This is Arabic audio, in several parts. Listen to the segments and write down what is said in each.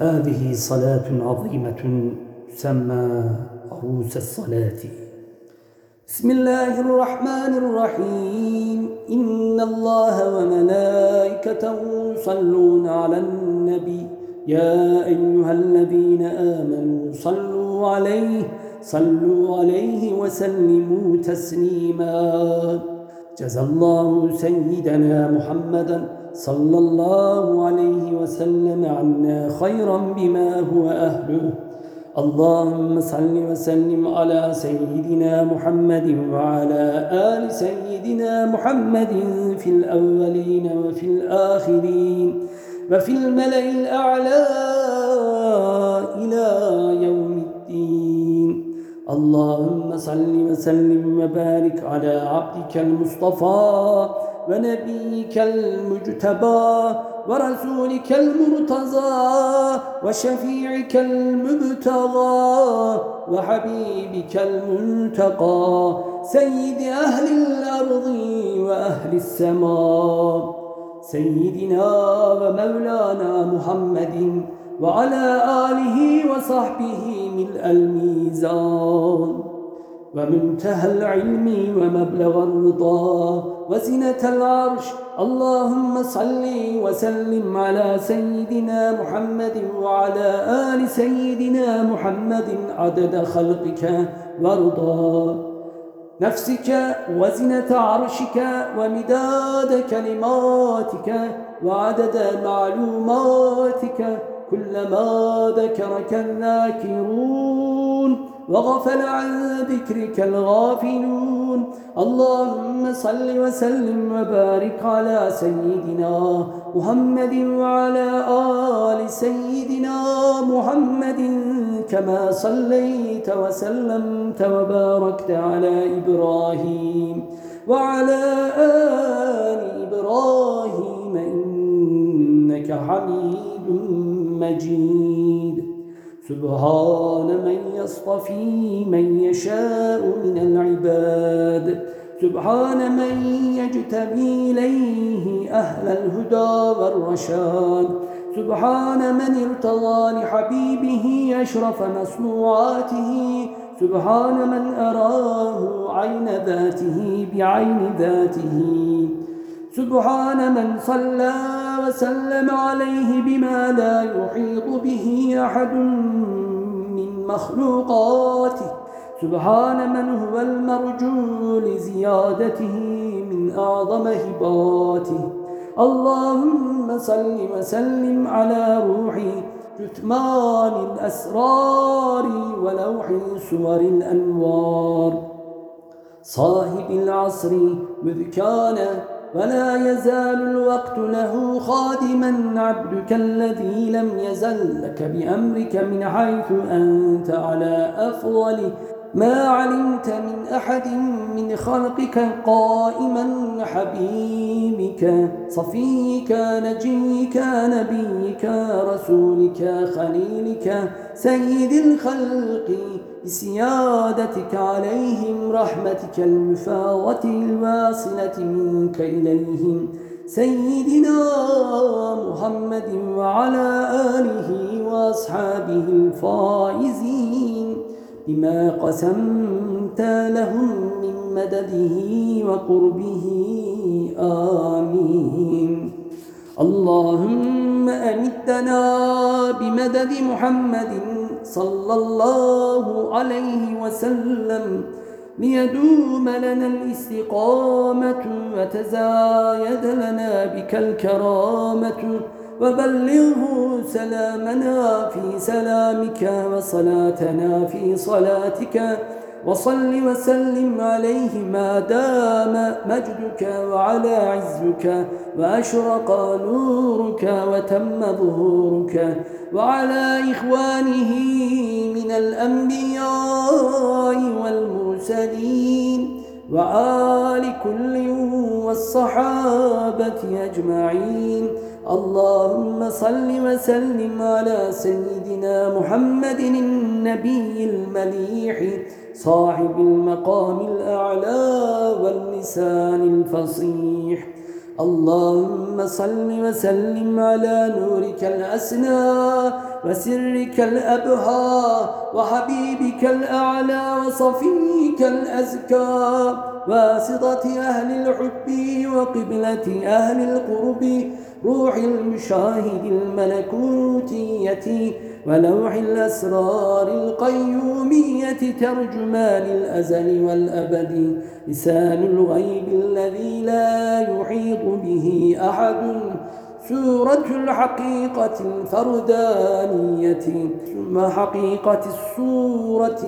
هذه صلاة عظيمة تسمى عروس الصلاة. بسم الله الرحمن الرحيم. إن الله وملائكته يصلون على النبي. يا أيها الذين آمنوا صلوا عليه صلوا عليه وسلموا تسليما. جزى الله سيدنا محمدًا صلى الله عليه وسلم عنا خيرا بما هو أهله. اللهم صل وسلم على سيدنا محمد وعلى آل سيدنا محمد في الأولين وفي الآخرين وفي الملأ الأعلى إلى يوم الدين. اللهم صل وسلم وبارك على عبدك المصطفى ونبيك المجتبى ورسولك المرتضى وشفيعك المبتغى وحبيبك المنتقى سيد أهل الأرض وأهل السماء سيدنا ومولانا محمد وعلى آله وصحبه ملء الميزان ومنتهى العلم ومبلغ الرضا وزنة العرش. اللهم صل وسلم على سيدنا محمد وعلى آل سيدنا محمد عدد خلقك ورضا. نفسك وزنة عرشك ومداد كلماتك وعدد معلوماتك. كلما ذكرك الذاكرون وغفل عن ذكرك الغافلون. اللهم صل وسلم وبارك على سيدنا محمد وعلى آل سيدنا محمد كما صليت وسلمت وباركت على إبراهيم وعلى آل إبراهيم إنك حميد مجيد. سبحان من يصطفي من يشاء من العباد. سبحان من يجتبي إليه أهل الهدى والرشاد. سبحان من ارتضى لحبيبه أشرف مصنوعاته. سبحان من أراه عين ذاته بعين ذاته. سبحان من صلى وسلم عليه بما لا يحيط به أحد من مخلوقاته. سبحان من هو المرجو لزيادته من أعظم هباته. اللهم صل وسلم على روحي جثمان الأسرار ولوح سور الأنوار. صاحب العصر مذ كان ولا يزال الوقت له خادما عبدك الذي لم يزل لك بأمرك من حيث أنت على أفضل ما علمت من أحد من خلقك قائما حبيبك صفيك نجيك نبيك رسولك خليلك سيد الخلق. بسيادتك عليهم رحمتك المفاضة الواصلة منك إليهم. سيدنا محمد وعلى آله وأصحابه الفائزين بما قسمت لهم من مدده وقربه. آمين. اللهم أمدنا بمدد محمد صلى الله عليه وسلم ليدوم لنا الاستقامة وتزايد لنا بك الكرامة وبلغه سلامنا في سلامك وصلاتنا في صلاتك وصل وسلم عليه ما دام مجدك وعلى عزك وأشرق نورك وتم ظهورك وعلى إخوانه من الأنبياء والمرسلين وآل كل والصحابة أجمعين. اللهم صل وسلم على سيدنا محمد النبي المليح. صاحب المقام الأعلى واللسان الفصيح. اللهم صل وسلم على نورك الأسنى وسرك الأبهى وحبيبك الأعلى وصفيك الأزكى واسطة أهل الحب وقبلة أهل القرب روح المشاهد الملكوتية ولوح الأسرار القيومية ترجمان الأزل والأبد. لسان الغيب الذي لا يحيط به أحد. سورة الحقيقة الفردانية ثم حقيقة السورة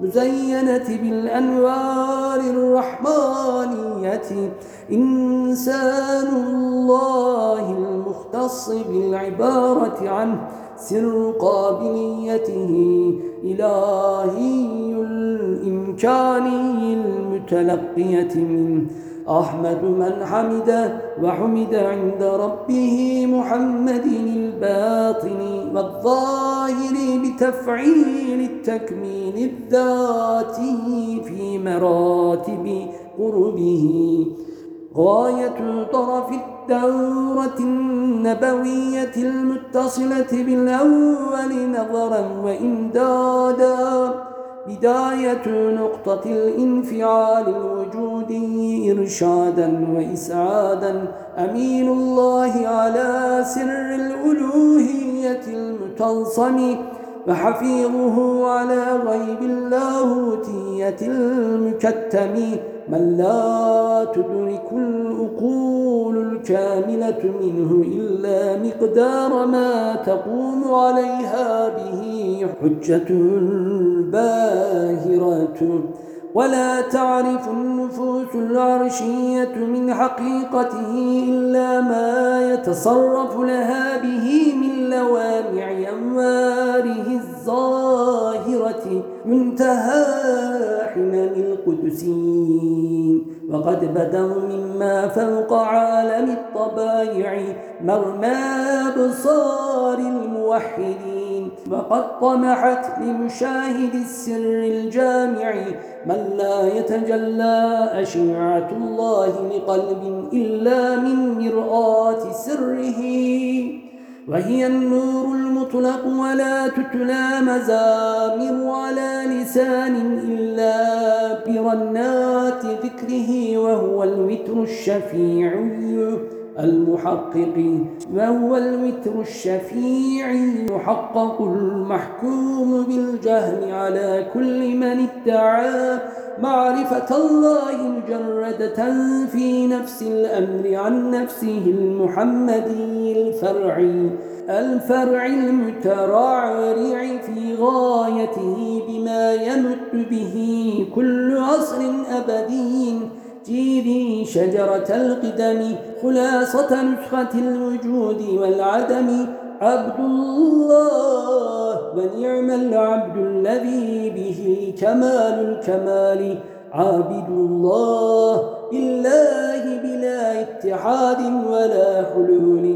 المزينة بالأنوار الرحمانية. إنسان الله المختص بالعبارة عنه سر قابليته إلهي الإمكاني المتلقية منه أحمد من حمد وحمد عند ربه محمد الباطن والظاهر بتفعيل التكميل الذاتي في مراتب قربه. غاية طرف الدورة النبوية المتصلة بالأول نظرا وإمدادا. بداية نقطة الانفعال الوجودي إرشادا وإسعادا. أمين الله على سر الألوهية المتنصم وحفيظه على غيب اللاهوتية المكتم. من لا تدرك الأقول الكاملة منه إلا مقدار ما تقوم عليها به حجة باهرة. ولا تعرف النفوس العرشية من حقيقته إلا ما يتصرف لها به من لوامع أنواره الظاهرة منتهى حمم القدسين وقد بدوا مما فوق عالم الطبائع مرمى بصار الموحدين. وقد طمحت لمشاهد السر الجامع من لا يتجلى أشعة الله لقلب إلا من مرآة سره. وهي النور المطلق ولا تتلى مزامر على لسان إلا برنات ذكره وهو الوتر الشفيع. المحقق وهو الوتر الشفيع يحقق المحكوم بالجهل على كل من ادعى معرفة الله مجردة في نفس الأمر عن نفسه المحمدي الفرعي الفرع المترعرع في غايته بما يمت به كل عصر أبدي. جيبي شجرة القدم خلاصة نسخة الوجود والعدم. عبد الله ونعم العبد الذي به كمال الكمال. عابد الله بالله بلا اتحاد ولا حلول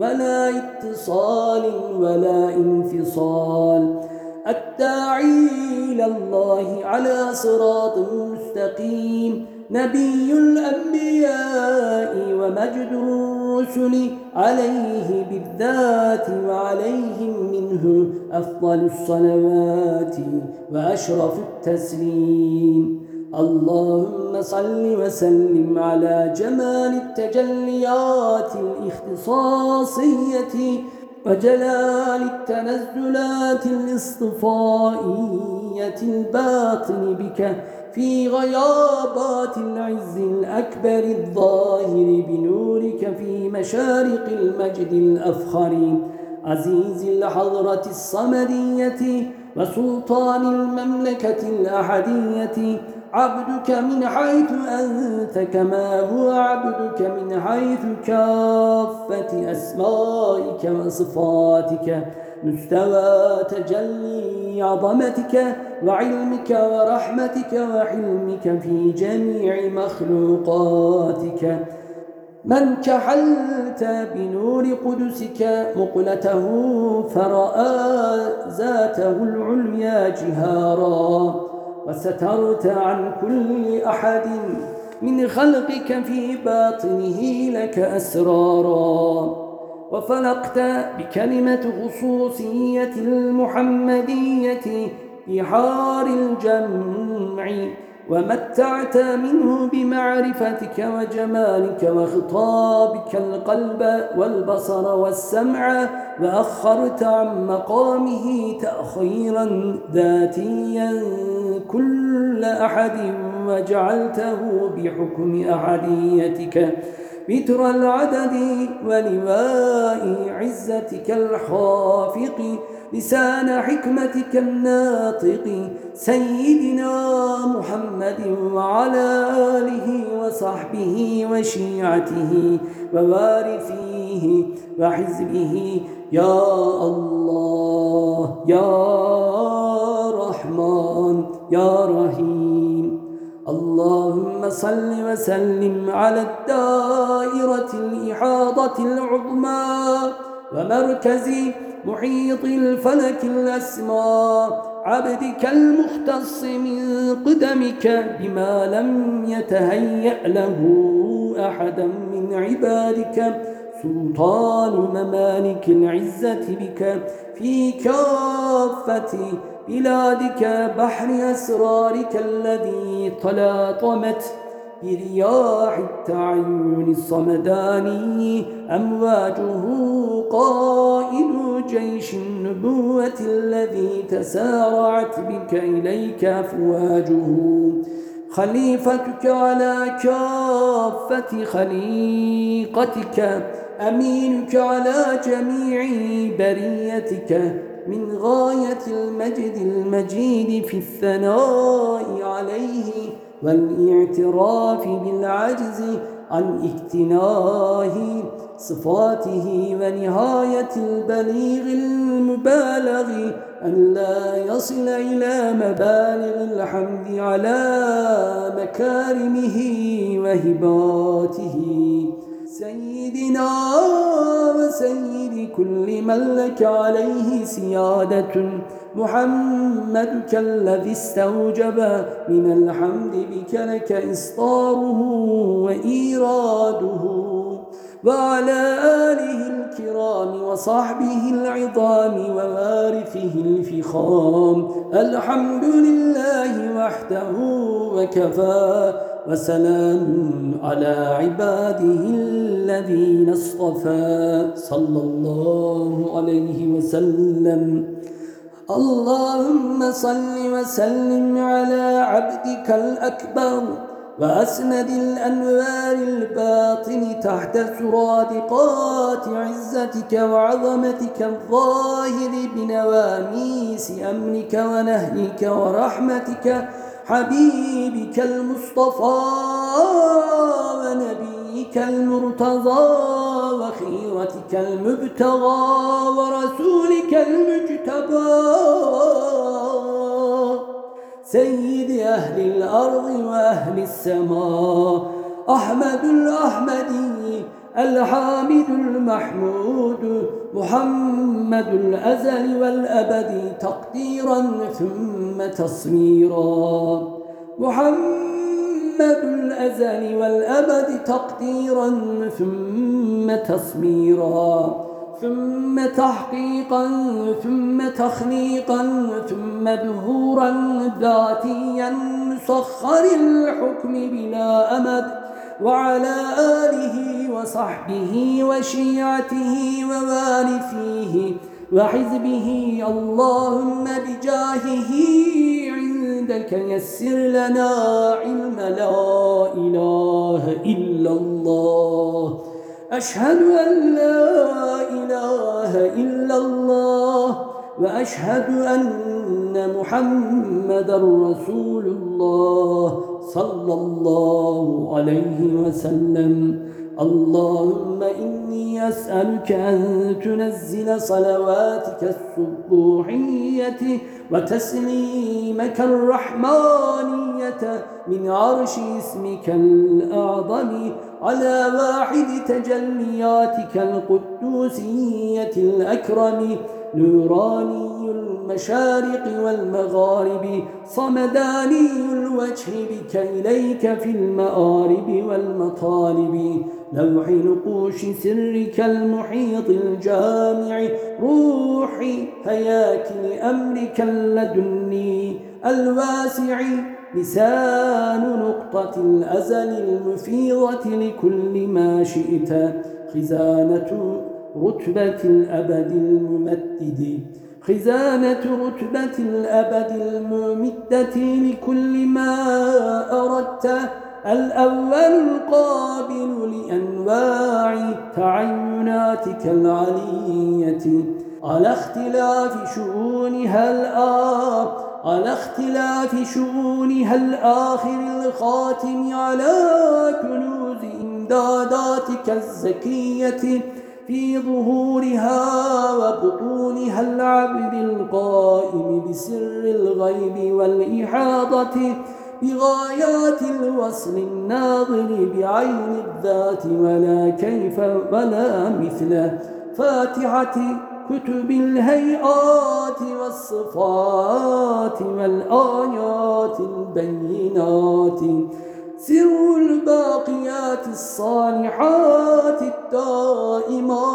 ولا اتصال ولا انفصال. الداعي إلى الله على صراط مستقيم. نبي الأنبياء ومجد الرسل عليه بالذات وعليهم منه أفضل الصلوات وأشرف التسليم. اللهم صل وسلم على جمال التجليات الإختصاصية وجلال التنزلات الاصطفائية الباطن بك في غيابات العز الأكبر الظاهر بنورك في مشارق المجد الأفخر. عزيز الحضرة الصمدية وسلطان المملكة الأحدية عبدك من حيث أنت كما هو عبدك من حيث كافة أسمائك وصفاتك. مستوى تجلي عظمتك وعلمك ورحمتك وحلمك في جميع مخلوقاتك. من كحلت بنور قدسك مقلته فرأى ذاته العليا جهارا. وسترت عن كل أحد من خلقك في باطنه لك أسرارا. وفلقت بكلمة خصوصية المحمدية بحار الجمع ومتعت منه بمعرفتك وجمالك وخطابك القلب والبصر والسمع وأخرت عن مقامه تأخيرا ذاتيا كل أحد وجعلته بحكم أحديتك. بتر العدد ولواء عزتك الخافق لسان حكمتك الناطق سيدنا محمد وعلى آله وصحبه وشيعته ووارثيه وحزبه. يا الله يا رحمن يا رحيم. اللهم صل وسلم على الدائرة الإحاضة العظمى ومركز محيط الفلك الأسماء عبدك المختص من قدمك بما لم يتهيأ له أحدا من عبادك. سلطان ممالك العزة بك في كافة بلادك بحر أسرارك الذي تلاطمت برياح التعين الصمداني أمواجه قائد جيش النبوة الذي تسارعت بك إليك أفواجه. خليفتك على كافة خليقتك أمينك على جميع بريتك. من غاية المجد المجيد في الثناء عليه والاعتراف بالعجز عن اكتناه صفاته ونهاية البليغ المبالغ أن لا يصل إلى مبالغ الحمد على مكارمه وهباته. سيدنا وسيد كل من لك عليه سيادة. محمدك الذي استوجب من الحمد بك لك إصطاره وإيراده. وعلى آله الكرام وصحبه العظام ووارثه الفخام. الحمد لله وحده وكفى. وسلام على عباده الذين اصطفى صلى الله عليه وسلم. اللهم صل وسلم على عبدك الأكبر وأسند الأنوار الباطن تحت سرادقات عزتك وعظمتك الظاهر بنواميس أمنك ونهيك ورحمتك حبيبك المصطفى ونبيك المرتضى وخيرتك المبتغى ورسولك المجتبى. سيد أهل الأرض وأهل السماء أحمد الأحمدي الحامد المحمود محمد الأزل والأبد تقديرا ثم تصويرا. محمد الأزل والأبد تقديرا ثم تصويرا. ثم تحقيقا ثم تخليقا ثم ظهورا ذاتيا مسخر الحكم بلا أمد. وعلى آله وصحبه وشيعته ووارثيه وحزبه. اللهم بجاهه عندك يسر لنا علم لا إله إلا الله. أشهد أن لا إله إلا الله. وأشهد أن محمد رسول الله. صلى الله عليه وسلم. اللهم إني أسألك أن تنزل صلواتك الصبوحية وتسليمك الرحمانية من عرش اسمك الأعظم على واحد تجلياتك القدوسية الأكرم نوراني المشارق والمغارب صمداني الوجه بك إليك في المآرب والمطالب. لوح نقوش سرك المحيط الجامع روحي هياك لأمرك اللدني. الواسع لسان نقطة الأزل المفيضة لكل ما شئت. خزانة رتبة الأبد الممدد. خزانة رتبة الأبد الممدة لكل ما أردت الأول القابل لأنواع تعيناتك العلية. على اختلاف شؤونها الآب على اختلاف شؤونها الآخر الخاتم على كنوز إمداداتك الزكية. في ظهورها وبطونها العبد القائم بسر الغيب والإحاطة بغايات الوصل الناظر بعين الذات ولا كيف ولا مثل فاتحة كتب الهيئات والصفات والآيات البينات سر الباقيات الصالحات الدائمات.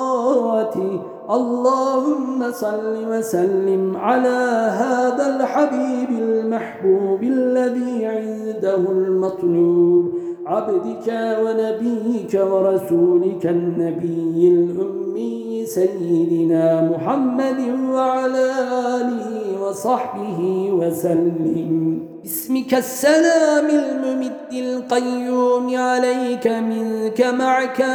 اللهم صل وسلم على هذا الحبيب المحبوب الذي عنده المطلوب. عبدك ونبيك ورسولك النبي الأمي سيدنا محمد وعلى آله وصحبه وسلم. باسمك السلام الممد القيوم عليك منك معك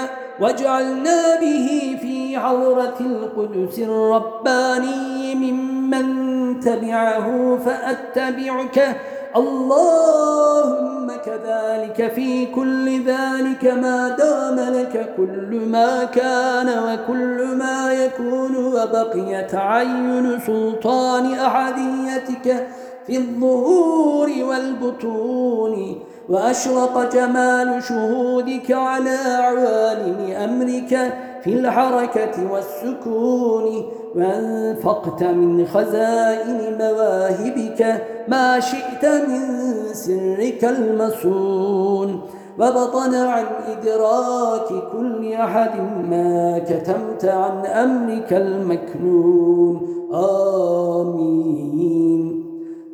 واجعلنا به في عورة القدس الرباني ممن تبعه فأتبعك. اللهم كذلك في كل ذلك ما دام لك كل ما كان وكل ما يكون وبقي تعين سلطان أحديتك. في الظهور والبطون وأشرق جمال شهودك على عوالم أمرك في الحركة والسكون وأنفقت من خزائن مواهبك ما شئت من سرك المصون وبطن عن إدراك كل أحد ما كتمت عن أمرك المكنون. آمين.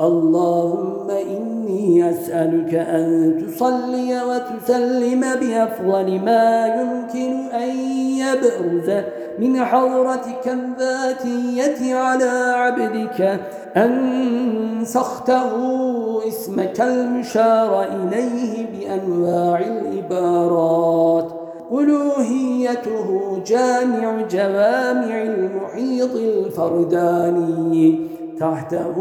اللهم إني أسألك أن تصلي وتسلم بأفضل ما يمكن أن يبرز من حضرتك الذاتية على عبدك. أن سخته اسمك المشار إليه بأنواع الإبارات ألوهيته جامع جوامع المحيط الفرداني. تحته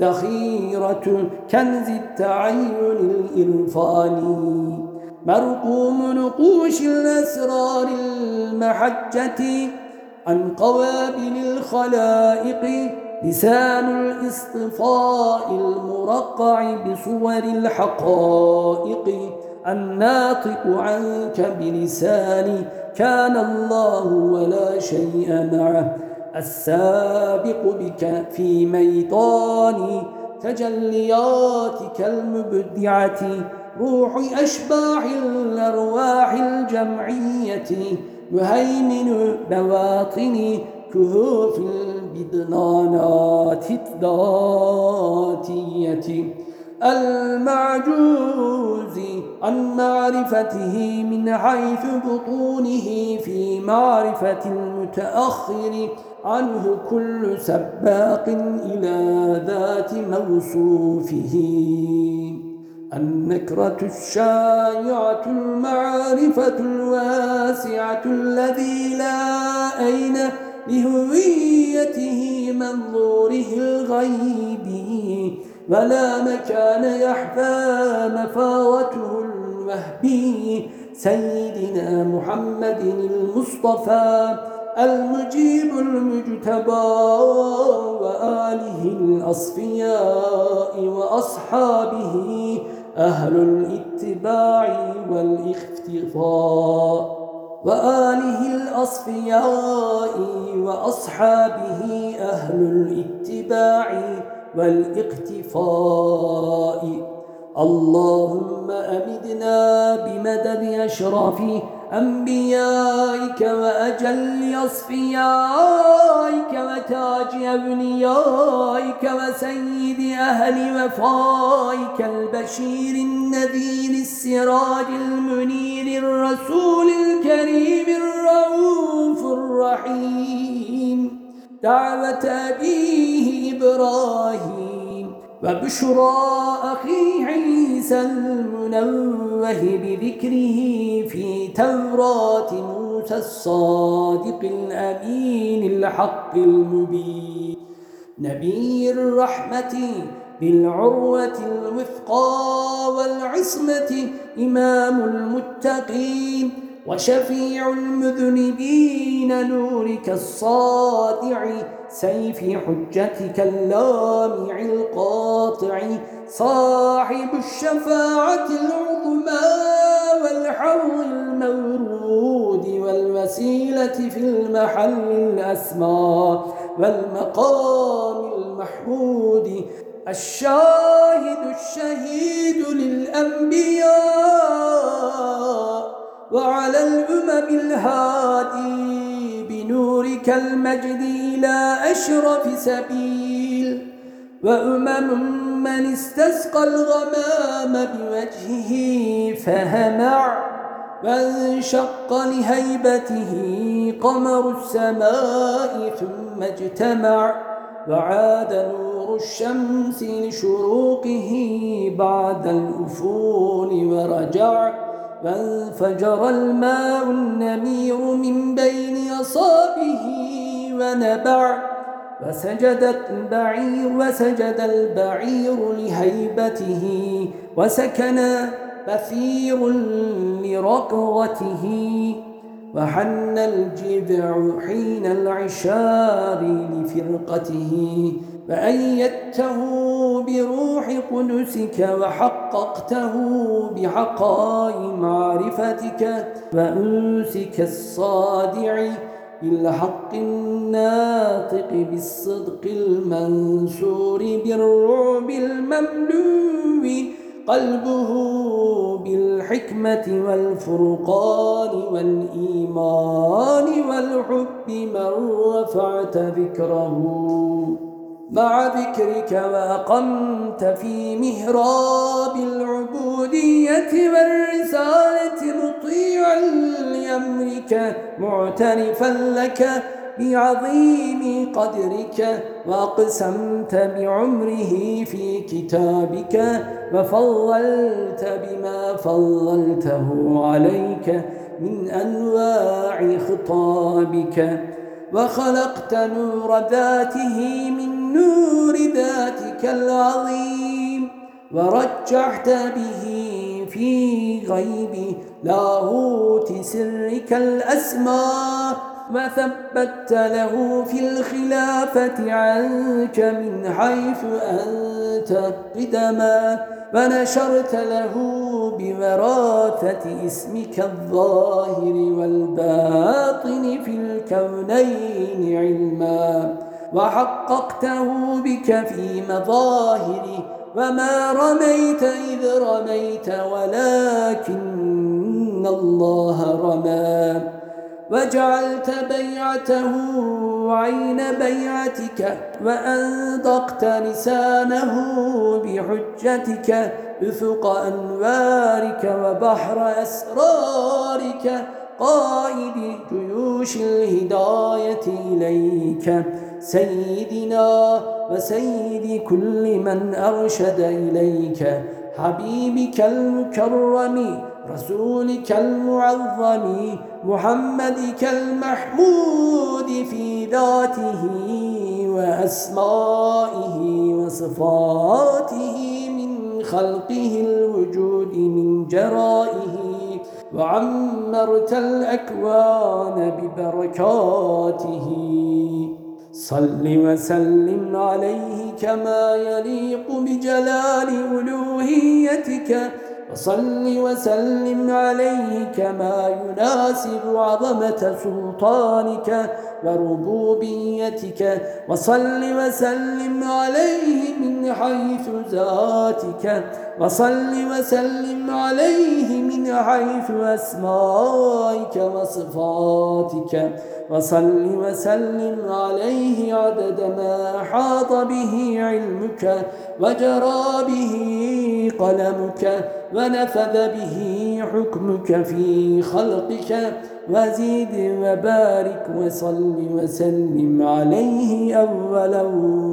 ذخيرة كنز التعين الإرفاني مرقوم نقوش الأسرار المحجة عن قوابل الخلائق لسان الاصطفاء المرقع بصور الحقائق. الناطق عنك بلسان كان الله ولا شيء معه. السابق بك في ميطان تجلياتك المبدعة روح أشباح الأرواح الجمعية يهيمن بواطن كهوف البدنانات الذاتية. المعجوز عن معرفته من حيث بطونه في معرفة المتأخر عنه كل سباق إلى ذات موصوفه. النكرة الشائعة المعرفة الواسعة الذي لا أين لهويته منظوره الغيبي ولا مكان يحفى مفاوته الوهبي. سيدنا محمد المصطفى المجيب المجتبى وآله الأصفياء وأصحابه أهل الاتباع والاختفاء وآله الأصفياء وأصحابه أهل الاتباع والاقتفاء. اللهم أمدنا بمدد أشرف أنبيائك وأجل أصفيائك وتاج أبنيائك وسيد أهل وفائك البشير النذير السراج المنير الرسول الكريم الرؤوف الرحيم. دعوة أبيه إبراهيم وبشرى أخي عيسى المنوه بذكره في توراة موسى الصادق الأمين الحق المبين. نبي الرحمة بالعروة الوثقى والعصمة إمام المتقين وشفيع المذنبين نورك الصادع سيف حجتك اللامع القاطع صاحب الشفاعة العظمى والحوض المورود والوسيلة في المحل الأسمى والمقام المحمود الشاهد الشهيد للأنبياء. وعلى الأمم الهادي بنورك المجد إلى أشرف سبيل وأمم من استسقى الغمام بوجهه فهمع وانشق لهيبته قمر السماء ثم اجتمع وعاد نور الشمس لشروقه بعد الأفول ورجع فانفجر الماء النمير من بين أصابه ونبع وسجدت البعير وسجد البعير لهيبته وسكن بثير لركضته وحن الجذع حين العشار لفرقته. فأيدته بروح قدسك وحققته بحقاء معرفتك وأنسك الصادع بالحق الناطق بالصدق المنصور بالرعب المملوء قلبه بالحكمة والفرقان والإيمان والحب من رفعت ذكره مع ذكرك وأقمت في مهراب العبودية والرسالة مطيعا لأمرك معترفا لك بعظيم قدرك وأقسمت بعمره في كتابك وفضلت بما فضلته عليك من أنواع خطابك وخلقت نور ذاته من نور ذاتك العظيم ورجعت به في غيب لاهوت سرك الأسماء وثبت له في الخلافة عنك من حيث أنت قدما. ونشرت له بوراثة اسمك الظاهر والباطن في الكونين علما. وحققته بك في مظاهر وما رميت إذ رميت ولكن الله رمى وجعلت بيعته عين بيعتك وأنطقت لسانه بحجتك أفق أنوارك وبحر أسرارك قائد جيوش الهداية إليك سيدنا وسيد كل من أرشد إليك حبيبك المكرم رسولك المعظم محمدك المحمود في ذاته وأسمائه وصفاته من خلقه الوجود من جرائه وعمرت الأكوان ببركاته. صل وسلم عليه كما يليق بجلال ألوهيتك. وصل وسلم عليه كما يناسب عظمة سلطانك وربوبيتك. وصل وسلم عليه من حيث ذاتك. وصل وسلم عليه من حيث أسمائك وصفاتك. وصل وسلم عليه عدد ما حاط به علمك وجرى به قلمك ونفذ به حكمك في خلقك. وزيد وبارك وصل وسلم عليه أولا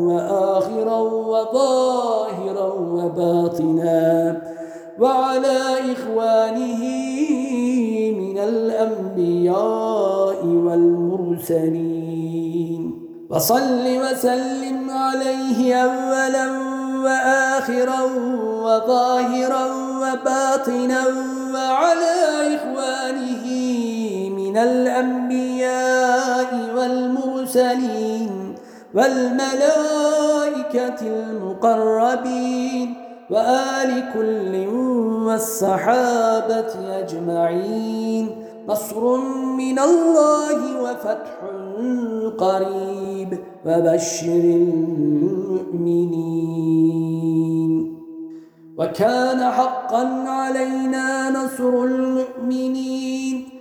وآخرا وظاهرا وباطنا وعلى إخوانه من الأنبياء والمرسلين. وصل وسلم عليه أولا وآخرا وظاهرا وباطنا وعلى إخوانه من الأنبياء والمرسلين والملائكة المقربين وآل كل والصحابة أجمعين. نصر من الله وفتح قريب وبشر المؤمنين. وكان حقا علينا نصر المؤمنين.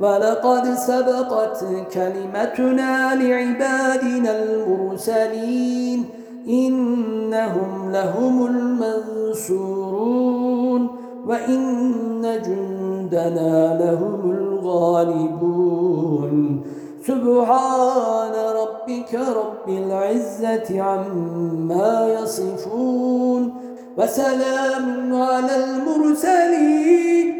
ولقد سبقت كلمتنا لعبادنا المرسلين إنهم لهم المنصورون وإن جندنا لهم الغالبون. سبحان ربك رب العزة عما يصفون وسلام على المرسلين.